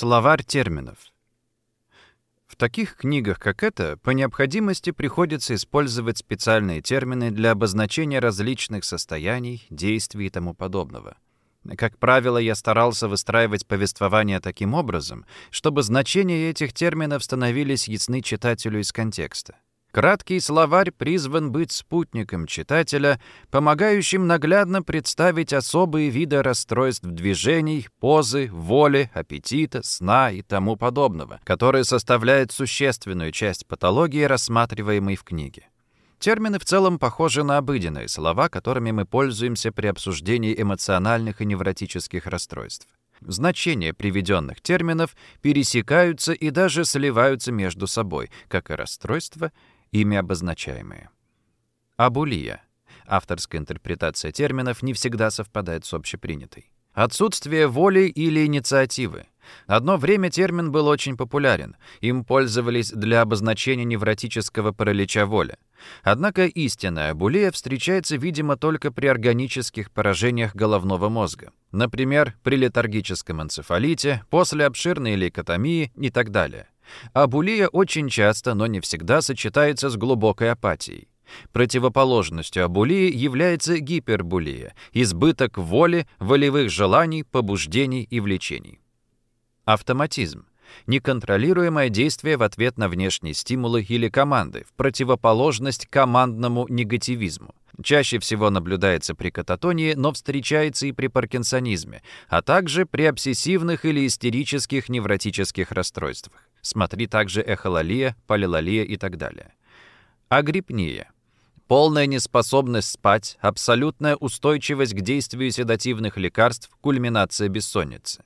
Словарь терминов. В таких книгах, как эта, по необходимости приходится использовать специальные термины для обозначения различных состояний, действий и тому подобного. Как правило, я старался выстраивать повествование таким образом, чтобы значения этих терминов становились ясны читателю из контекста. Краткий словарь призван быть спутником читателя, помогающим наглядно представить особые виды расстройств движений, позы, воли, аппетита, сна и тому подобного, которые составляют существенную часть патологии, рассматриваемой в книге. Термины в целом похожи на обыденные слова, которыми мы пользуемся при обсуждении эмоциональных и невротических расстройств. Значения приведенных терминов пересекаются и даже сливаются между собой, как и расстройства ими обозначаемые. Абулия. Авторская интерпретация терминов не всегда совпадает с общепринятой. Отсутствие воли или инициативы. Одно время термин был очень популярен. Им пользовались для обозначения невротического паралича воли. Однако истинная абулия встречается, видимо, только при органических поражениях головного мозга. Например, при летаргическом энцефалите, после обширной лейкотомии и так далее. Абулия очень часто, но не всегда сочетается с глубокой апатией. Противоположностью абулии является гипербулия, избыток воли, волевых желаний, побуждений и влечений. Автоматизм неконтролируемое действие в ответ на внешние стимулы или команды, в противоположность командному негативизму. Чаще всего наблюдается при кататонии, но встречается и при паркинсонизме, а также при обсессивных или истерических невротических расстройствах. Смотри также эхололия, полилолия и так далее. Агрипния. Полная неспособность спать, абсолютная устойчивость к действию седативных лекарств, кульминация бессонницы.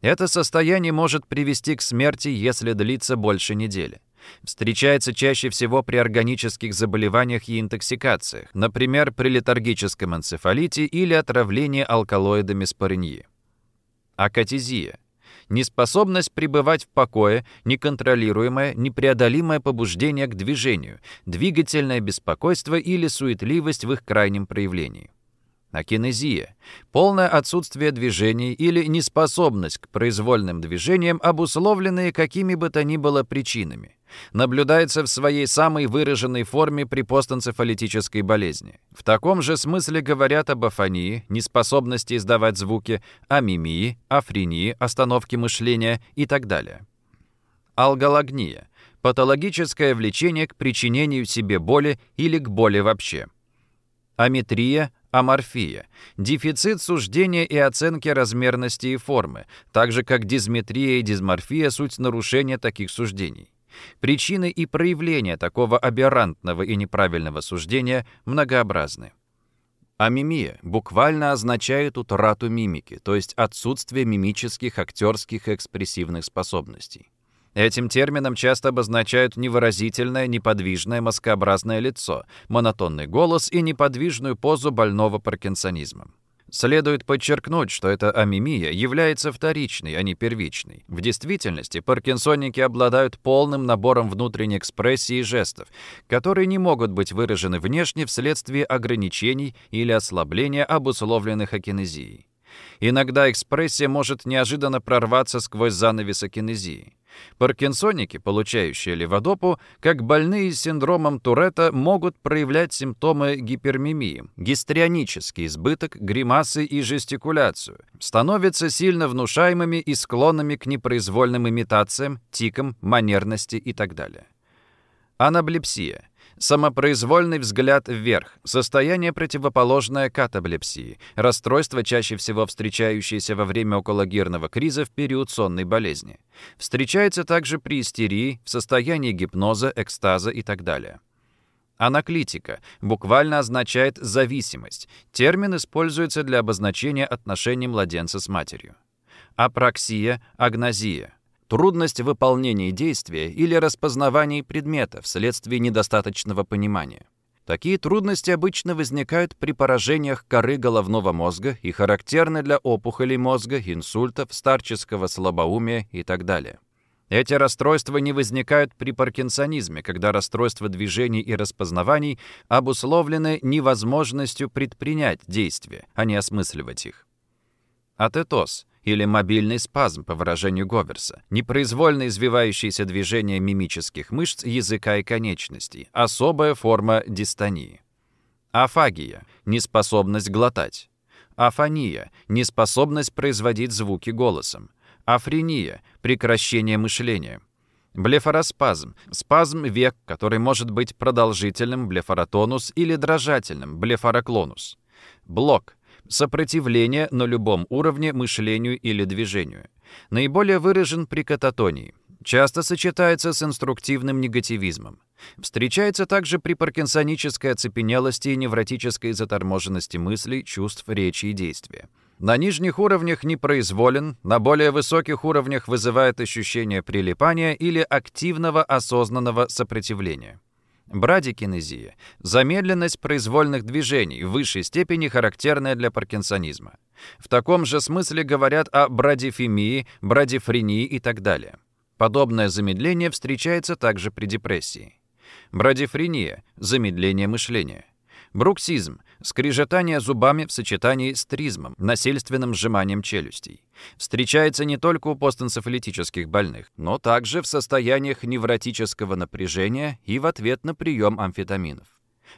Это состояние может привести к смерти, если длится больше недели. Встречается чаще всего при органических заболеваниях и интоксикациях, например, при летаргическом энцефалите или отравлении алкалоидами спориньи. Акатизия неспособность пребывать в покое, неконтролируемое, непреодолимое побуждение к движению, двигательное беспокойство или суетливость в их крайнем проявлении. Акинезия – полное отсутствие движений или неспособность к произвольным движениям, обусловленные какими бы то ни было причинами. Наблюдается в своей самой выраженной форме при постэнцефалитической болезни. В таком же смысле говорят об афонии, неспособности издавать звуки, амимии, афрении, остановке мышления и так далее. Алгологния – патологическое влечение к причинению себе боли или к боли вообще. Аметрия – Аморфия – дефицит суждения и оценки размерности и формы, так же как дизметрия и дисморфия – суть нарушения таких суждений. Причины и проявления такого аберрантного и неправильного суждения многообразны. Амимия буквально означает утрату мимики, то есть отсутствие мимических, актерских экспрессивных способностей. Этим термином часто обозначают невыразительное, неподвижное маскообразное лицо, монотонный голос и неподвижную позу больного паркинсонизмом. Следует подчеркнуть, что эта амимия является вторичной, а не первичной. В действительности паркинсонники обладают полным набором внутренней экспрессии и жестов, которые не могут быть выражены внешне вследствие ограничений или ослабления, обусловленных акинезией. Иногда экспрессия может неожиданно прорваться сквозь занавес акинезии. Паркинсоники, получающие леводопу, как больные с синдромом Туретта, могут проявлять симптомы гипермимии, гистрионический избыток, гримасы и жестикуляцию, становятся сильно внушаемыми и склонными к непроизвольным имитациям, тикам, манерности и так далее. Анаблепсия – Самопроизвольный взгляд вверх, состояние противоположное катаблепсии, расстройство, чаще всего встречающееся во время окологирного криза в период сонной болезни. Встречается также при истерии, в состоянии гипноза, экстаза и так далее. Анаклитика буквально означает «зависимость». Термин используется для обозначения отношений младенца с матерью. Апраксия, агнозия трудность выполнения действия или распознавания предмета вследствие недостаточного понимания. Такие трудности обычно возникают при поражениях коры головного мозга и характерны для опухолей мозга, инсультов, старческого слабоумия и так далее. Эти расстройства не возникают при паркинсонизме, когда расстройства движений и распознаваний обусловлены невозможностью предпринять действия, а не осмысливать их. Атетоз или мобильный спазм, по выражению Говерса, непроизвольно извивающиеся движения мимических мышц языка и конечностей, особая форма дистонии. Афагия – неспособность глотать. Афония – неспособность производить звуки голосом. Афрения – прекращение мышления. Блефороспазм – спазм век, который может быть продолжительным, блефоротонус, или дрожательным, блефороклонус. Блок – сопротивление на любом уровне мышлению или движению. Наиболее выражен при кататонии. Часто сочетается с инструктивным негативизмом. Встречается также при паркинсонической оцепенелости и невротической заторможенности мыслей, чувств, речи и действия. На нижних уровнях непроизволен, на более высоких уровнях вызывает ощущение прилипания или активного осознанного сопротивления. Брадикинезия – замедленность произвольных движений, в высшей степени характерная для паркинсонизма. В таком же смысле говорят о брадифемии, брадифрении и так далее. Подобное замедление встречается также при депрессии. Брадифрения – замедление мышления. Бруксизм – скрежетание зубами в сочетании с тризмом, насильственным сжиманием челюстей. Встречается не только у постэнцефалитических больных, но также в состояниях невротического напряжения и в ответ на прием амфетаминов.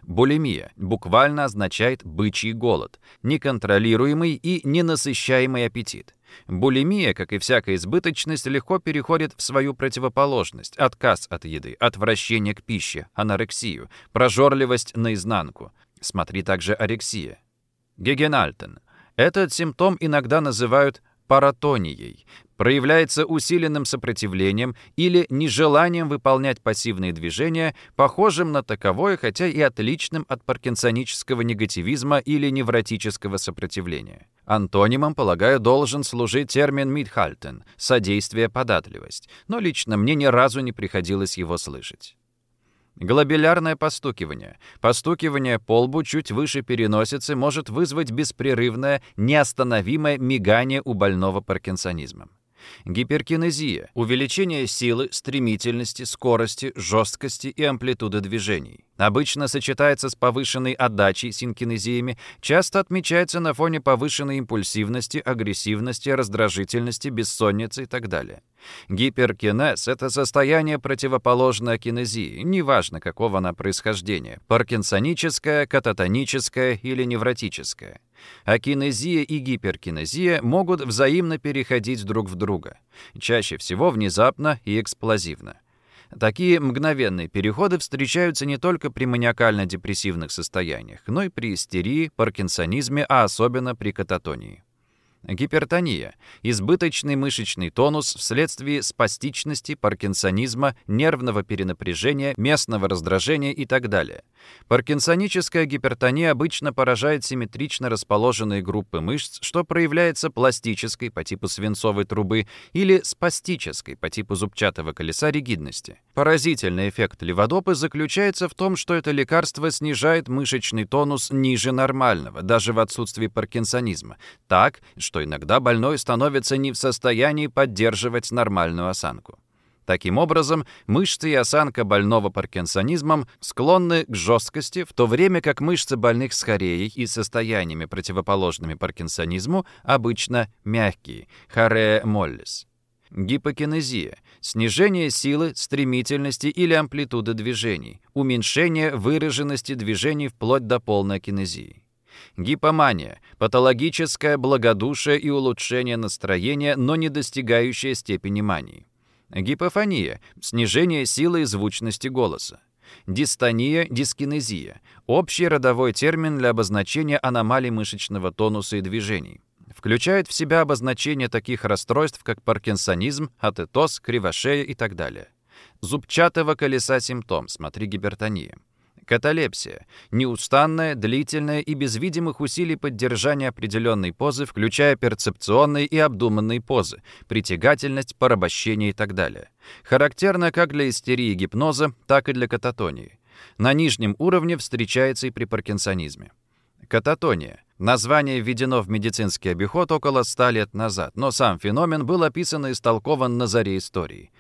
Булимия буквально означает «бычий голод», неконтролируемый и ненасыщаемый аппетит. Булимия, как и всякая избыточность, легко переходит в свою противоположность – отказ от еды, отвращение к пище, анорексию, прожорливость наизнанку, Смотри также орексия. Гегенальтен. Этот симптом иногда называют паратонией, проявляется усиленным сопротивлением или нежеланием выполнять пассивные движения, похожим на таковое, хотя и отличным от паркинсонического негативизма или невротического сопротивления. Антонимом, полагаю, должен служить термин «мидхальтен» — «содействие, податливость», но лично мне ни разу не приходилось его слышать. Глобулярное постукивание. Постукивание по лбу чуть выше переносицы может вызвать беспрерывное, неостановимое мигание у больного паркинсонизмом. Гиперкинезия – увеличение силы, стремительности, скорости, жесткости и амплитуды движений. Обычно сочетается с повышенной отдачей синкинезиями, часто отмечается на фоне повышенной импульсивности, агрессивности, раздражительности, бессонницы и так далее. Гиперкинез – это состояние противоположное кинезии, неважно какого она происхождения – паркинсоническое, кататоническое или невротическое. А кинезия и гиперкинезия могут взаимно переходить друг в друга, чаще всего внезапно и эксплозивно. Такие мгновенные переходы встречаются не только при маниакально-депрессивных состояниях, но и при истерии, паркинсонизме, а особенно при кататонии. Гипертония – избыточный мышечный тонус вследствие спастичности, паркинсонизма, нервного перенапряжения, местного раздражения и так далее. Паркинсоническая гипертония обычно поражает симметрично расположенные группы мышц, что проявляется пластической по типу свинцовой трубы или спастической по типу зубчатого колеса ригидности. Поразительный эффект леводопы заключается в том, что это лекарство снижает мышечный тонус ниже нормального, даже в отсутствии паркинсонизма, так, что иногда больной становится не в состоянии поддерживать нормальную осанку. Таким образом, мышцы и осанка больного паркинсонизмом склонны к жесткости, в то время как мышцы больных с хореей и состояниями, противоположными паркинсонизму, обычно мягкие, хорея моллис. Гипокинезия – снижение силы, стремительности или амплитуды движений, уменьшение выраженности движений вплоть до полной кинезии. Гипомания – патологическое благодушие и улучшение настроения, но не достигающее степени мании. Гипофония – снижение силы и звучности голоса. Дистония, дискинезия – общий родовой термин для обозначения аномалий мышечного тонуса и движений. Включает в себя обозначение таких расстройств, как паркинсонизм, атетоз, кривошея и так далее. Зубчатого колеса симптом, смотри гипертония. Каталепсия – неустанное, длительное и без видимых усилий поддержание определенной позы, включая перцепционные и обдуманные позы, притягательность, порабощение и так далее. Характерно как для истерии гипноза, так и для кататонии. На нижнем уровне встречается и при паркинсонизме. Кататония. Название введено в медицинский обиход около 100 лет назад, но сам феномен был описан и истолкован на заре истории.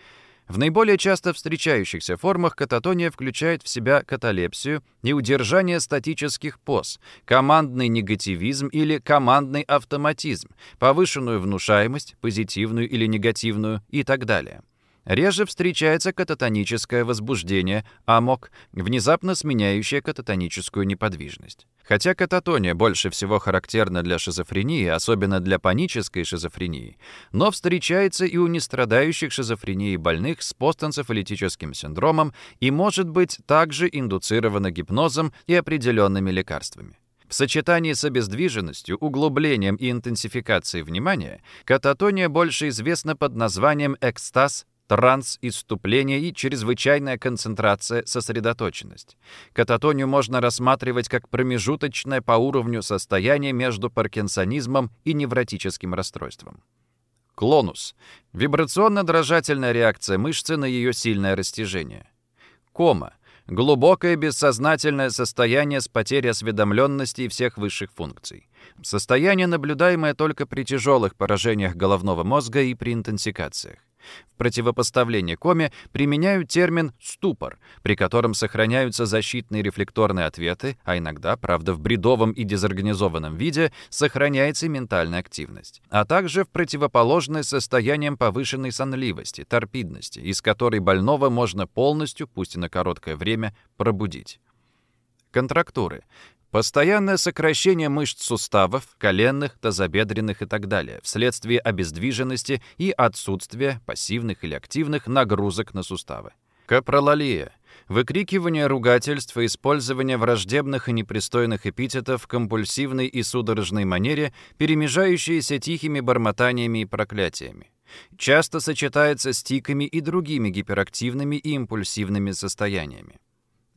В наиболее часто встречающихся формах кататония включает в себя каталепсию и удержание статических поз, командный негативизм или командный автоматизм, повышенную внушаемость, позитивную или негативную и так далее. Реже встречается кататоническое возбуждение, амок, внезапно сменяющее кататоническую неподвижность. Хотя кататония больше всего характерна для шизофрении, особенно для панической шизофрении, но встречается и у нестрадающих шизофренией больных с постэнцефалитическим синдромом и может быть также индуцирована гипнозом и определенными лекарствами. В сочетании с обездвиженностью, углублением и интенсификацией внимания кататония больше известна под названием экстаз транс, иступление и чрезвычайная концентрация, сосредоточенность. Кататонию можно рассматривать как промежуточное по уровню состояние между паркинсонизмом и невротическим расстройством. Клонус – вибрационно-дрожательная реакция мышцы на ее сильное растяжение. Кома – глубокое бессознательное состояние с потерей осведомленности и всех высших функций. Состояние, наблюдаемое только при тяжелых поражениях головного мозга и при интенсикациях. В противопоставление коме применяют термин «ступор», при котором сохраняются защитные рефлекторные ответы, а иногда, правда, в бредовом и дезорганизованном виде, сохраняется ментальная активность, а также в противоположное состоянием повышенной сонливости, торпидности, из которой больного можно полностью, пусть и на короткое время, пробудить. Контрактуры Постоянное сокращение мышц суставов, коленных, тазобедренных и так далее вследствие обездвиженности и отсутствия пассивных или активных нагрузок на суставы. Капролалия. Выкрикивание ругательств и использование враждебных и непристойных эпитетов в компульсивной и судорожной манере, перемежающиеся тихими бормотаниями и проклятиями. Часто сочетается с тиками и другими гиперактивными и импульсивными состояниями.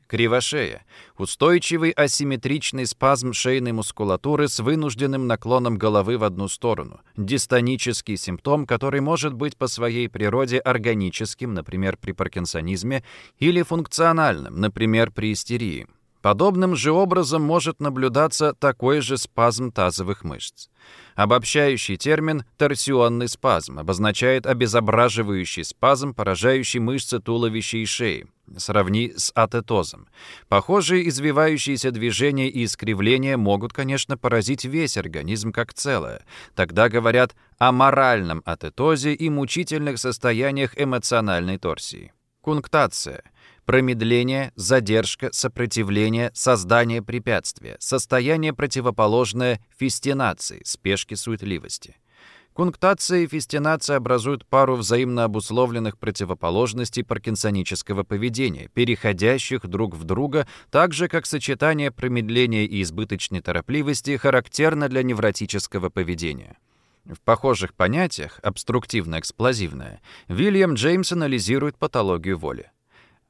Кривошея – устойчивый асимметричный спазм шейной мускулатуры с вынужденным наклоном головы в одну сторону. Дистонический симптом, который может быть по своей природе органическим, например, при паркинсонизме, или функциональным, например, при истерии. Подобным же образом может наблюдаться такой же спазм тазовых мышц. Обобщающий термин «торсионный спазм» обозначает обезображивающий спазм, поражающий мышцы туловища и шеи. Сравни с атетозом. Похожие извивающиеся движения и искривления могут, конечно, поразить весь организм как целое. Тогда говорят о моральном атетозе и мучительных состояниях эмоциональной торсии. Кунктация – Промедление, задержка, сопротивление, создание препятствия, состояние противоположное фестинации, спешке, суетливости. Кунктация и фестинация образуют пару взаимно обусловленных противоположностей паркинсонического поведения, переходящих друг в друга, так же, как сочетание промедления и избыточной торопливости характерно для невротического поведения. В похожих понятиях, обструктивно-эксплозивное, Вильям Джеймс анализирует патологию воли.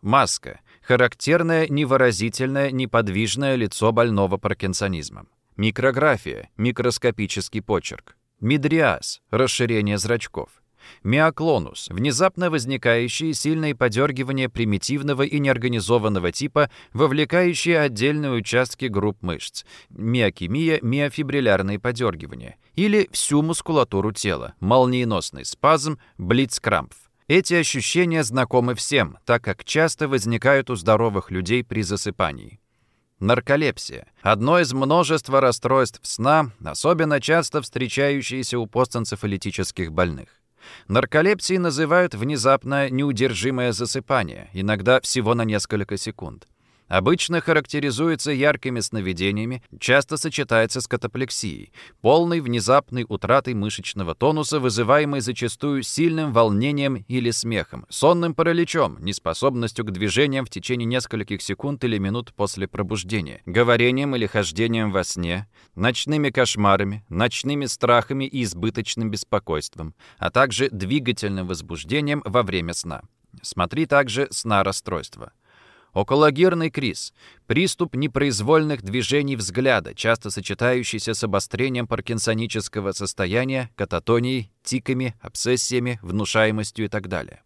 Маска – характерное невыразительное неподвижное лицо больного паркинсонизмом. Микрография – микроскопический почерк. Мидриаз – расширение зрачков. Миоклонус – внезапно возникающие сильные подергивания примитивного и неорганизованного типа, вовлекающие отдельные участки групп мышц. Миокемия – миофибриллярные подергивания. Или всю мускулатуру тела, молниеносный спазм, блицкрампф. Эти ощущения знакомы всем, так как часто возникают у здоровых людей при засыпании. Нарколепсия – одно из множества расстройств сна, особенно часто встречающиеся у постэнцефалитических больных. Нарколепсией называют внезапное неудержимое засыпание, иногда всего на несколько секунд. Обычно характеризуется яркими сновидениями, часто сочетается с катаплексией, полной внезапной утратой мышечного тонуса, вызываемой зачастую сильным волнением или смехом, сонным параличом, неспособностью к движениям в течение нескольких секунд или минут после пробуждения, говорением или хождением во сне, ночными кошмарами, ночными страхами и избыточным беспокойством, а также двигательным возбуждением во время сна. Смотри также сна-расстройства. Окологерный криз – приступ непроизвольных движений взгляда, часто сочетающийся с обострением паркинсонического состояния, кататонией, тиками, обсессиями, внушаемостью и так далее.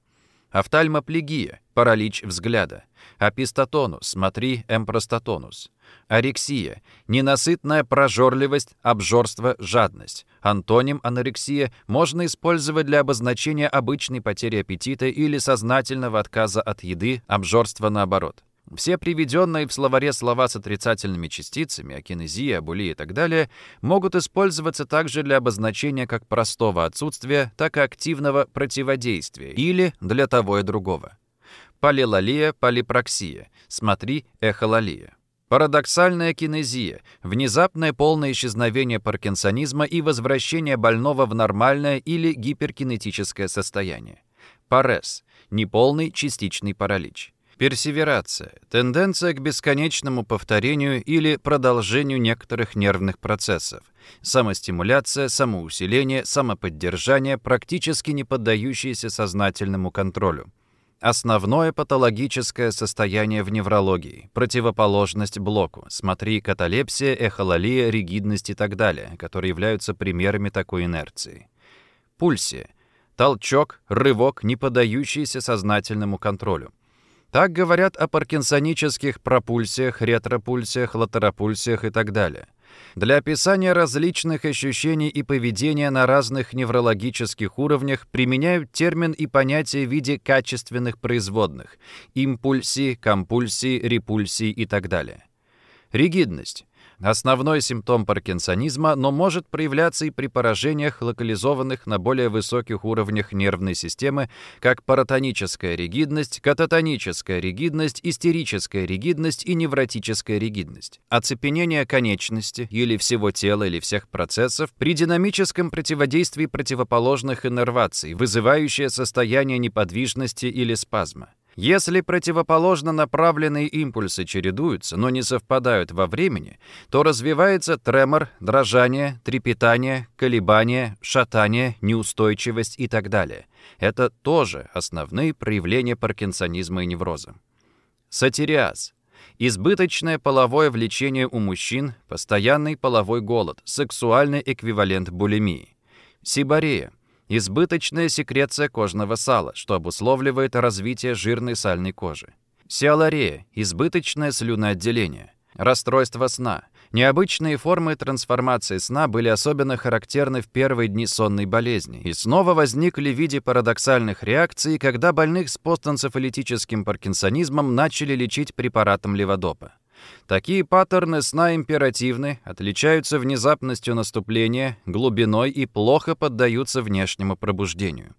Офтальмоплегия – паралич взгляда. Апистотонус – смотри эмпростатонус. Орексия – ненасытная прожорливость, обжорство, жадность. Антоним анорексия можно использовать для обозначения обычной потери аппетита или сознательного отказа от еды, обжорства наоборот. Все приведенные в словаре слова с отрицательными частицами, акинезия, абулия и так далее, могут использоваться также для обозначения как простого отсутствия, так и активного противодействия или для того и другого. Полилалия, полипраксия. Смотри, эхолалия. Парадоксальная кинезия – внезапное полное исчезновение паркинсонизма и возвращение больного в нормальное или гиперкинетическое состояние. Парез – неполный частичный паралич. Персеверация – тенденция к бесконечному повторению или продолжению некоторых нервных процессов. Самостимуляция, самоусиление, самоподдержание, практически не поддающиеся сознательному контролю. Основное патологическое состояние в неврологии, противоположность блоку, смотри каталепсия, эхололия, ригидность и так далее, которые являются примерами такой инерции. Пульсия – толчок, рывок, не поддающийся сознательному контролю. Так говорят о паркинсонических пропульсиях, ретропульсиях, латеропульсиях и так далее – для описания различных ощущений и поведения на разных неврологических уровнях применяют термин и понятие в виде качественных производных – импульсии, компульсии, репульсии и так далее. Ригидность Основной симптом паркинсонизма, но может проявляться и при поражениях, локализованных на более высоких уровнях нервной системы, как паратоническая ригидность, кататоническая ригидность, истерическая ригидность и невротическая ригидность. Оцепенение конечности или всего тела или всех процессов при динамическом противодействии противоположных иннерваций, вызывающее состояние неподвижности или спазма. Если противоположно направленные импульсы чередуются, но не совпадают во времени, то развивается тремор, дрожание, трепетание, колебание, шатание, неустойчивость и так далее. Это тоже основные проявления паркинсонизма и невроза. Сатириаз. Избыточное половое влечение у мужчин, постоянный половой голод, сексуальный эквивалент булимии. Сибарея избыточная секреция кожного сала, что обусловливает развитие жирной сальной кожи. Сиаларея – избыточное слюноотделение. Расстройство сна. Необычные формы трансформации сна были особенно характерны в первые дни сонной болезни и снова возникли в виде парадоксальных реакций, когда больных с постэнцефалитическим паркинсонизмом начали лечить препаратом леводопа. Такие паттерны сна императивны, отличаются внезапностью наступления, глубиной и плохо поддаются внешнему пробуждению.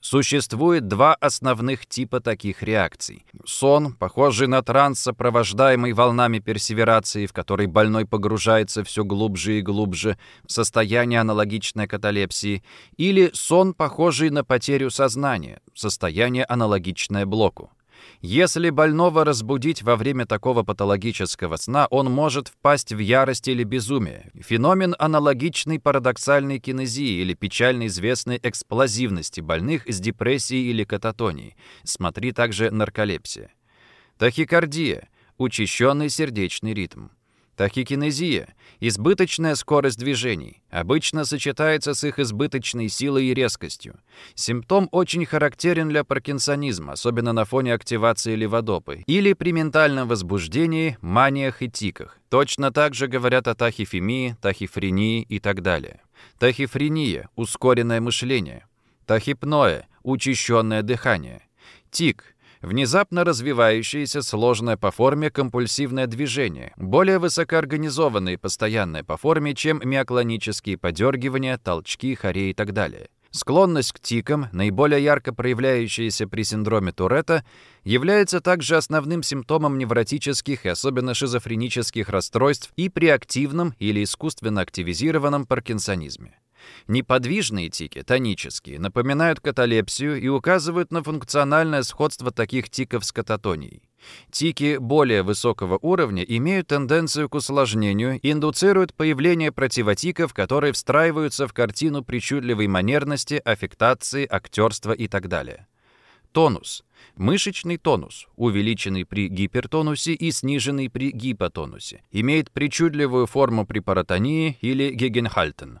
Существует два основных типа таких реакций. Сон, похожий на транс, сопровождаемый волнами персеверации, в который больной погружается все глубже и глубже, состояние аналогичное каталепсии, или сон, похожий на потерю сознания, состояние аналогичное блоку. Если больного разбудить во время такого патологического сна, он может впасть в ярость или безумие. Феномен аналогичный парадоксальной кинезии или печально известной эксплозивности больных с депрессией или кататонией. Смотри также нарколепсия. Тахикардия – учащенный сердечный ритм. Тахикинезия – избыточная скорость движений, обычно сочетается с их избыточной силой и резкостью. Симптом очень характерен для паркинсонизма, особенно на фоне активации леводопы, или при ментальном возбуждении, маниях и тиках. Точно так же говорят о тахифемии, тахифрении и так далее. Тахифрения – ускоренное мышление. Тахипноэ – учащенное дыхание. Тик – внезапно развивающееся сложное по форме компульсивное движение, более высокоорганизованное и постоянное по форме, чем миоклонические подергивания, толчки, хореи и так далее. Склонность к тикам, наиболее ярко проявляющаяся при синдроме Туретта, является также основным симптомом невротических и особенно шизофренических расстройств и при активном или искусственно активизированном паркинсонизме. Неподвижные тики, тонические, напоминают каталепсию и указывают на функциональное сходство таких тиков с кататонией. Тики более высокого уровня имеют тенденцию к усложнению и индуцируют появление противотиков, которые встраиваются в картину причудливой манерности, аффектации, актерства и так далее. Тонус. Мышечный тонус, увеличенный при гипертонусе и сниженный при гипотонусе, имеет причудливую форму при паратонии или гегенхальтен.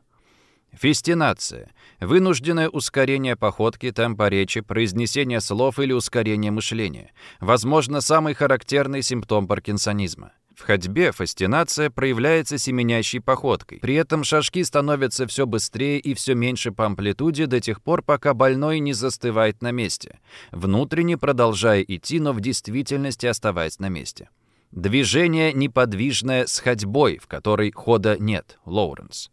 Фестинация – вынужденное ускорение походки, темпа речи, произнесение слов или ускорение мышления. Возможно, самый характерный симптом паркинсонизма. В ходьбе фастинация проявляется семенящей походкой. При этом шажки становятся все быстрее и все меньше по амплитуде до тех пор, пока больной не застывает на месте, внутренне продолжая идти, но в действительности оставаясь на месте. Движение неподвижное с ходьбой, в которой хода нет. Лоуренс.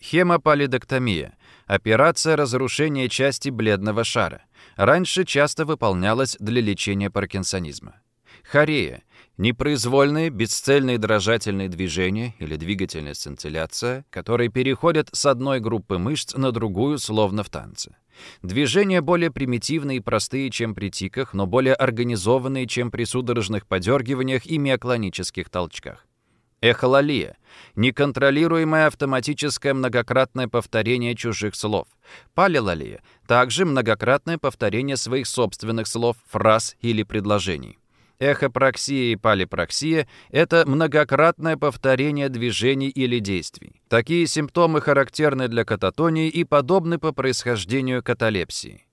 Хемопалидоктомия – операция разрушения части бледного шара. Раньше часто выполнялась для лечения паркинсонизма. Хорея Непроизвольные, бесцельные дрожательные движения или двигательная сцинцилляция, которые переходят с одной группы мышц на другую, словно в танце. Движения более примитивные и простые, чем при тиках, но более организованные, чем при судорожных подергиваниях и миоклонических толчках. Эхололия – неконтролируемое автоматическое многократное повторение чужих слов. Палилолия – также многократное повторение своих собственных слов, фраз или предложений. Эхопроксия и полипраксия – это многократное повторение движений или действий. Такие симптомы характерны для кататонии и подобны по происхождению каталепсии.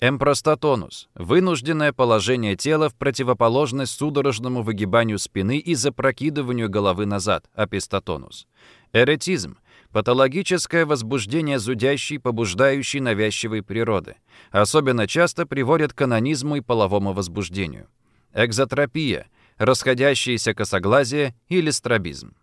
Эмпростатонус – вынужденное положение тела в противоположность судорожному выгибанию спины и запрокидыванию головы назад, апистотонус. Эретизм – патологическое возбуждение зудящей, побуждающей навязчивой природы. Особенно часто приводит к анонизму и половому возбуждению экзотропия, расходящееся косоглазие или стробизм.